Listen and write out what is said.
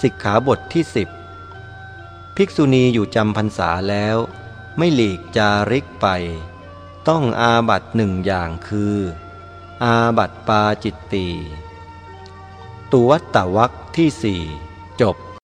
สิกขาบทที่สิบภิกษุณีอยู่จำพรรษาแล้ว ไม่หลีกจาริกไป ต้องอาบัตหนึ่งอย่างคือ อาบัตปาจิตตี ตุวัตตวักที่สี่จบ